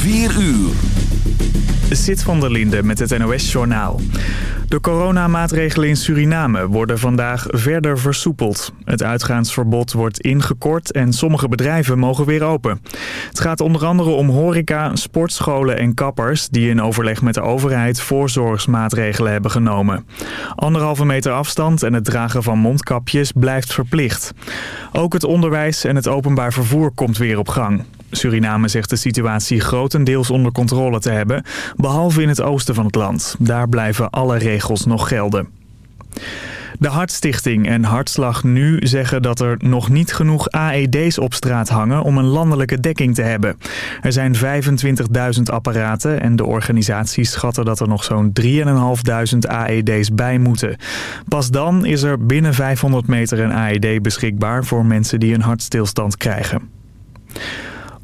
4 uur. Zit van der Linde met het NOS-journaal. De coronamaatregelen in Suriname worden vandaag verder versoepeld. Het uitgaansverbod wordt ingekort en sommige bedrijven mogen weer open. Het gaat onder andere om horeca, sportscholen en kappers... die in overleg met de overheid voorzorgsmaatregelen hebben genomen. Anderhalve meter afstand en het dragen van mondkapjes blijft verplicht. Ook het onderwijs en het openbaar vervoer komt weer op gang. Suriname zegt de situatie grotendeels onder controle te hebben, behalve in het oosten van het land. Daar blijven alle regels nog gelden. De Hartstichting en Hartslag Nu zeggen dat er nog niet genoeg AED's op straat hangen om een landelijke dekking te hebben. Er zijn 25.000 apparaten en de organisaties schatten dat er nog zo'n 3.500 AED's bij moeten. Pas dan is er binnen 500 meter een AED beschikbaar voor mensen die een hartstilstand krijgen.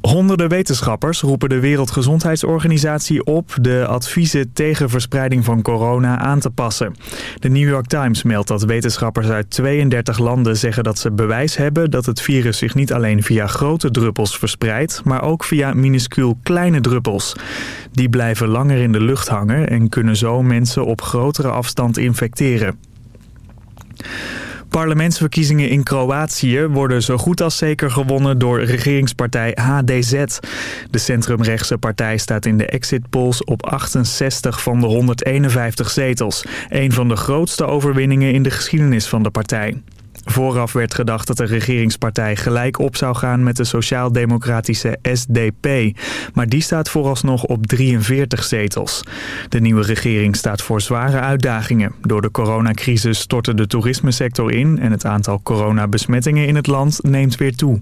Honderden wetenschappers roepen de Wereldgezondheidsorganisatie op de adviezen tegen verspreiding van corona aan te passen. De New York Times meldt dat wetenschappers uit 32 landen zeggen dat ze bewijs hebben dat het virus zich niet alleen via grote druppels verspreidt, maar ook via minuscuul kleine druppels. Die blijven langer in de lucht hangen en kunnen zo mensen op grotere afstand infecteren. Parlementsverkiezingen in Kroatië worden zo goed als zeker gewonnen door regeringspartij HDZ. De centrumrechtse partij staat in de exit polls op 68 van de 151 zetels. Een van de grootste overwinningen in de geschiedenis van de partij. Vooraf werd gedacht dat de regeringspartij gelijk op zou gaan met de sociaal-democratische SDP. Maar die staat vooralsnog op 43 zetels. De nieuwe regering staat voor zware uitdagingen. Door de coronacrisis stortte de toerismesector in... en het aantal coronabesmettingen in het land neemt weer toe.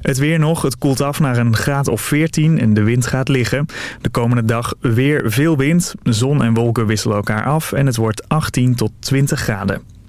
Het weer nog, het koelt af naar een graad of 14 en de wind gaat liggen. De komende dag weer veel wind, zon en wolken wisselen elkaar af en het wordt 18 tot 20 graden.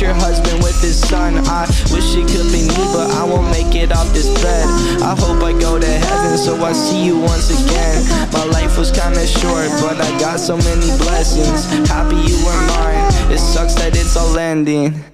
your husband with his son. I wish it could be me, but I won't make it off this bed. I hope I go to heaven, so I see you once again. My life was kinda short, but I got so many blessings. Happy you were mine. It sucks that it's all ending.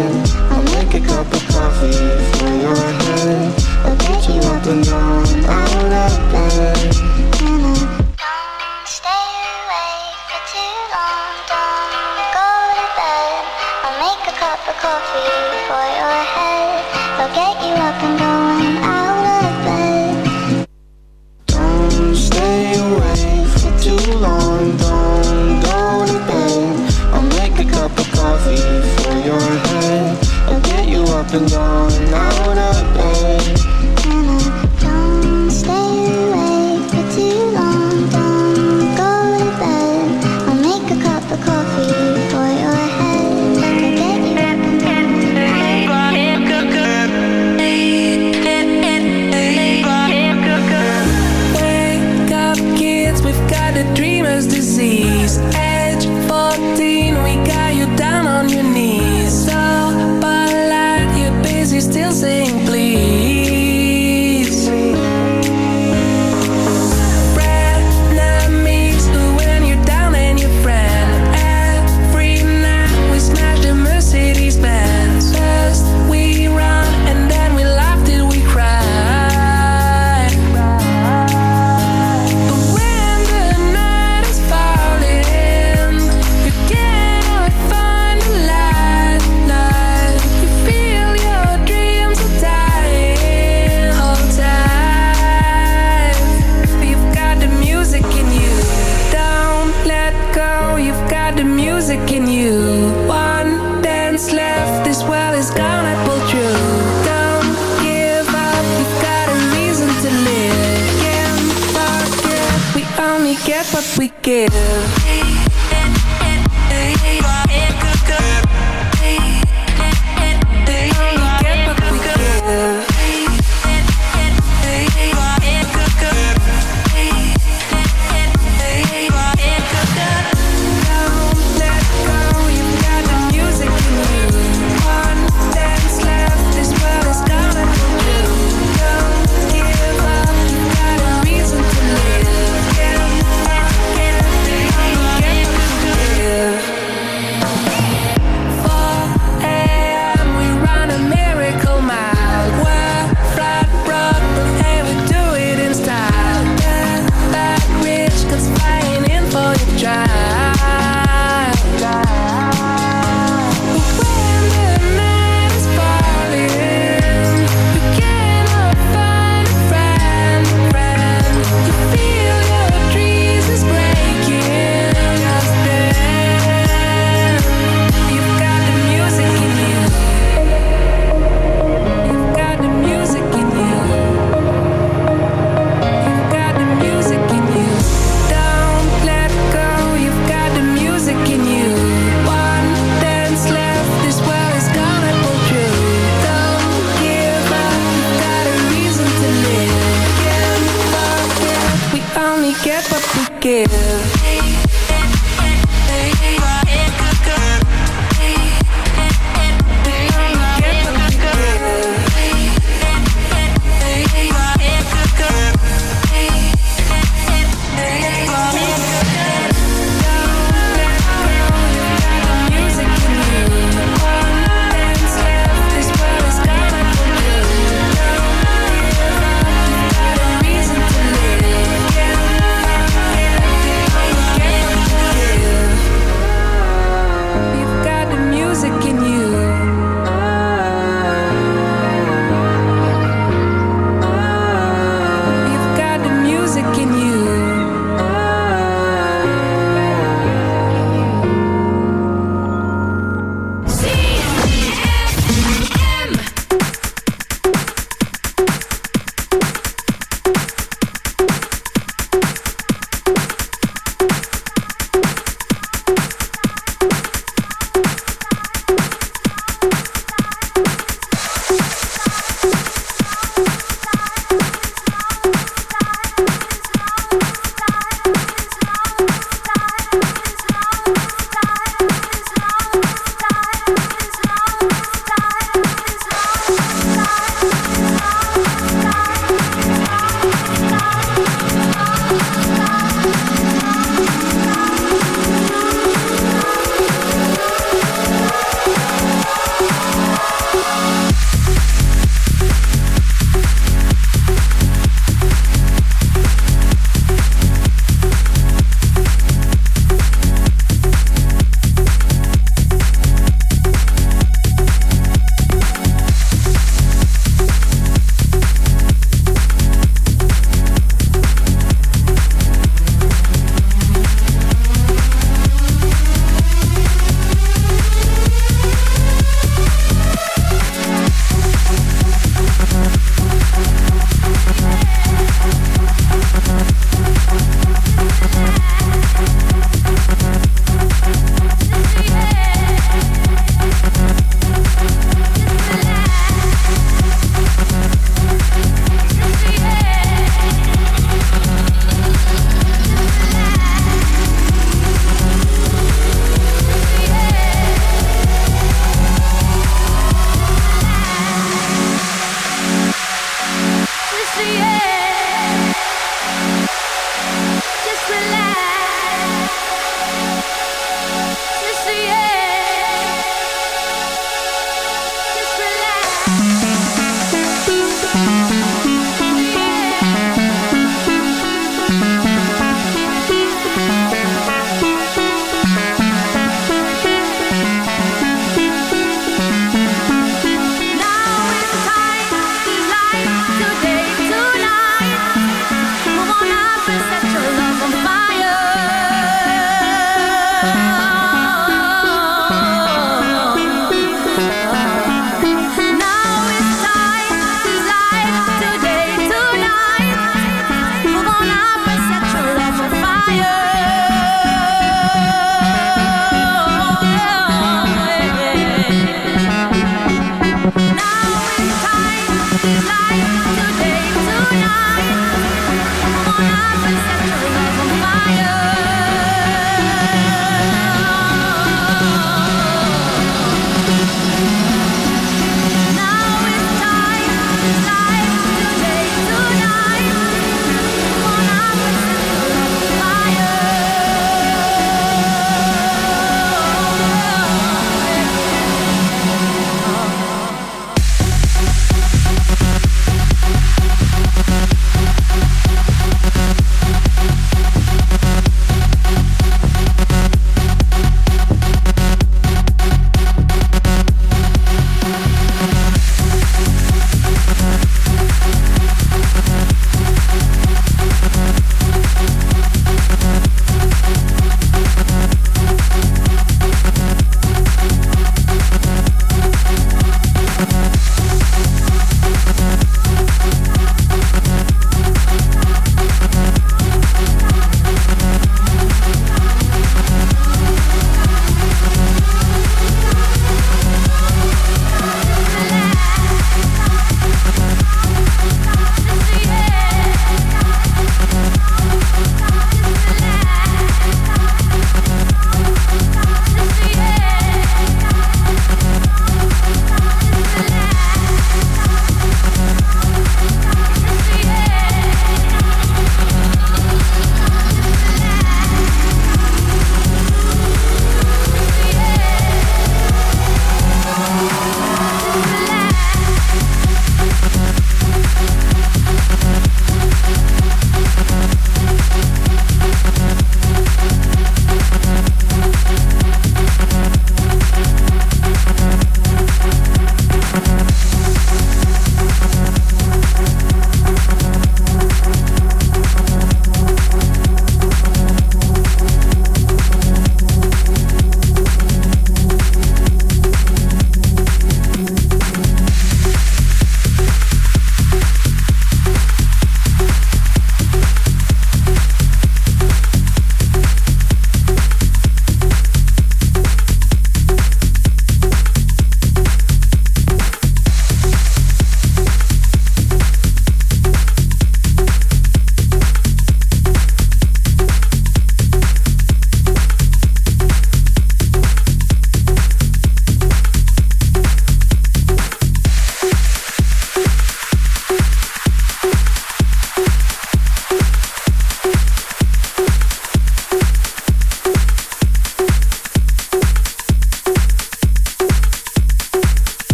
for your hand. I'll pick you up and down out of bed. Don't stay awake for too long. Don't go to bed. I'll make a cup of coffee for your head. I'll get you up and going out of bed. Don't stay awake for too long. Don't go to bed. I'll make a cup of coffee for your head up and going out of bed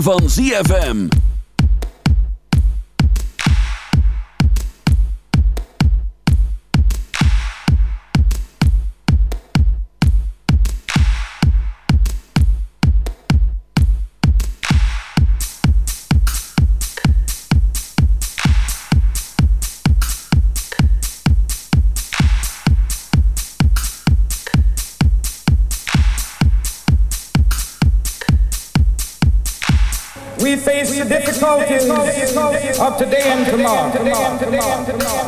van ZFM.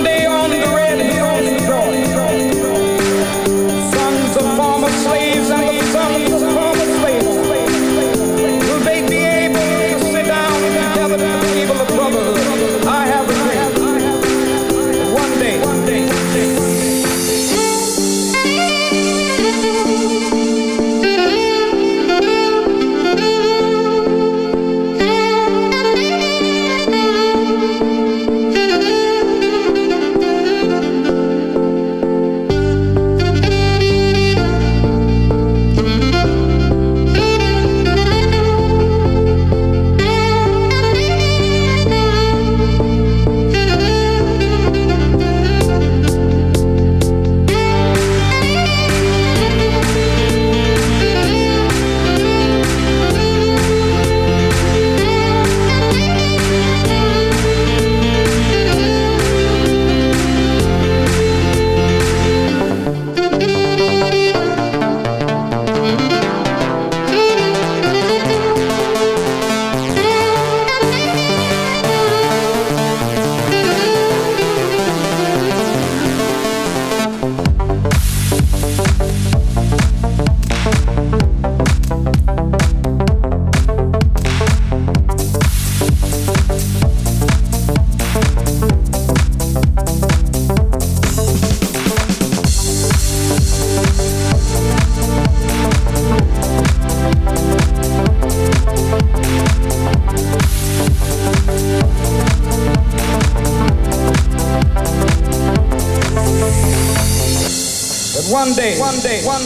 That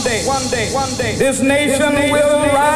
day, one day, one day, one day, this nation will rise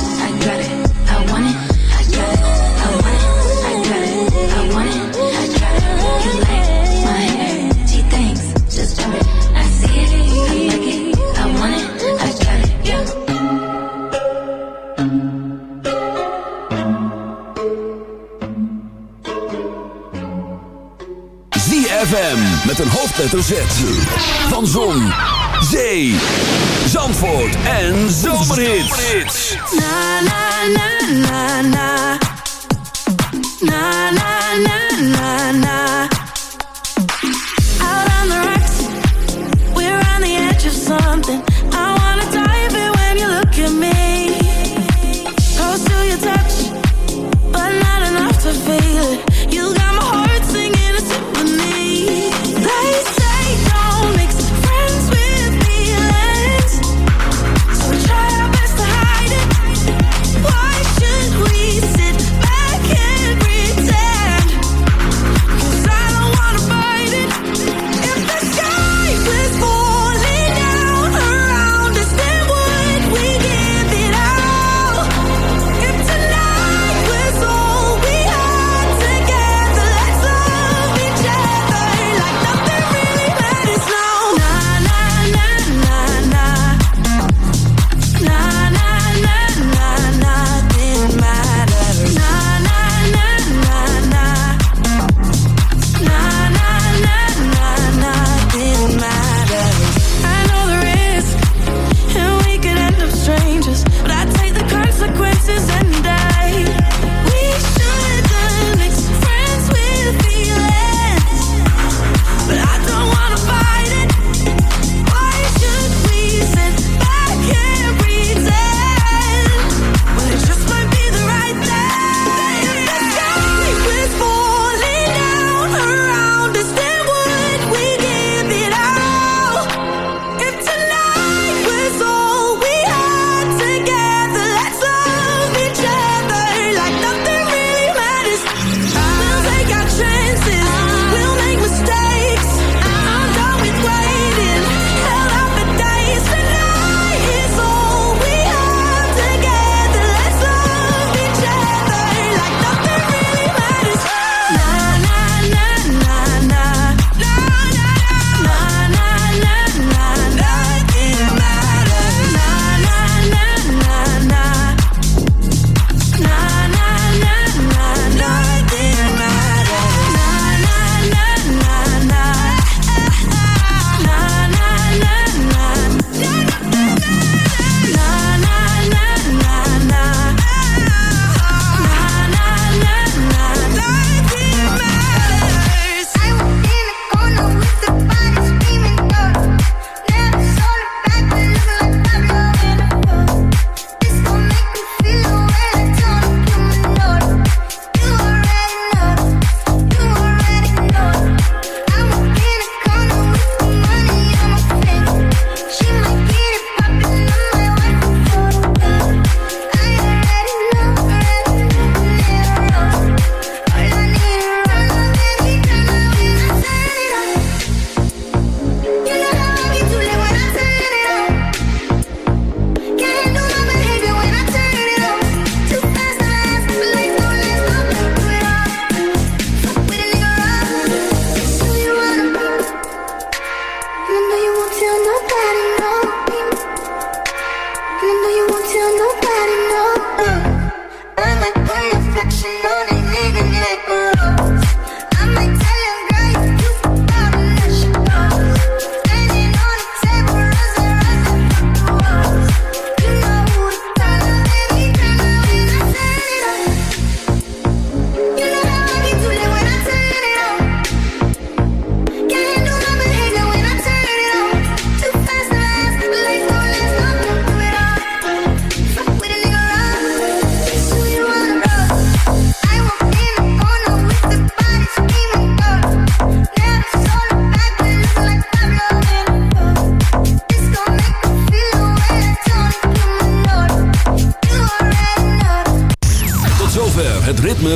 een hoofdletter Z. Van Zon, Zee, Zandvoort en Zomerhits. Na na na na na.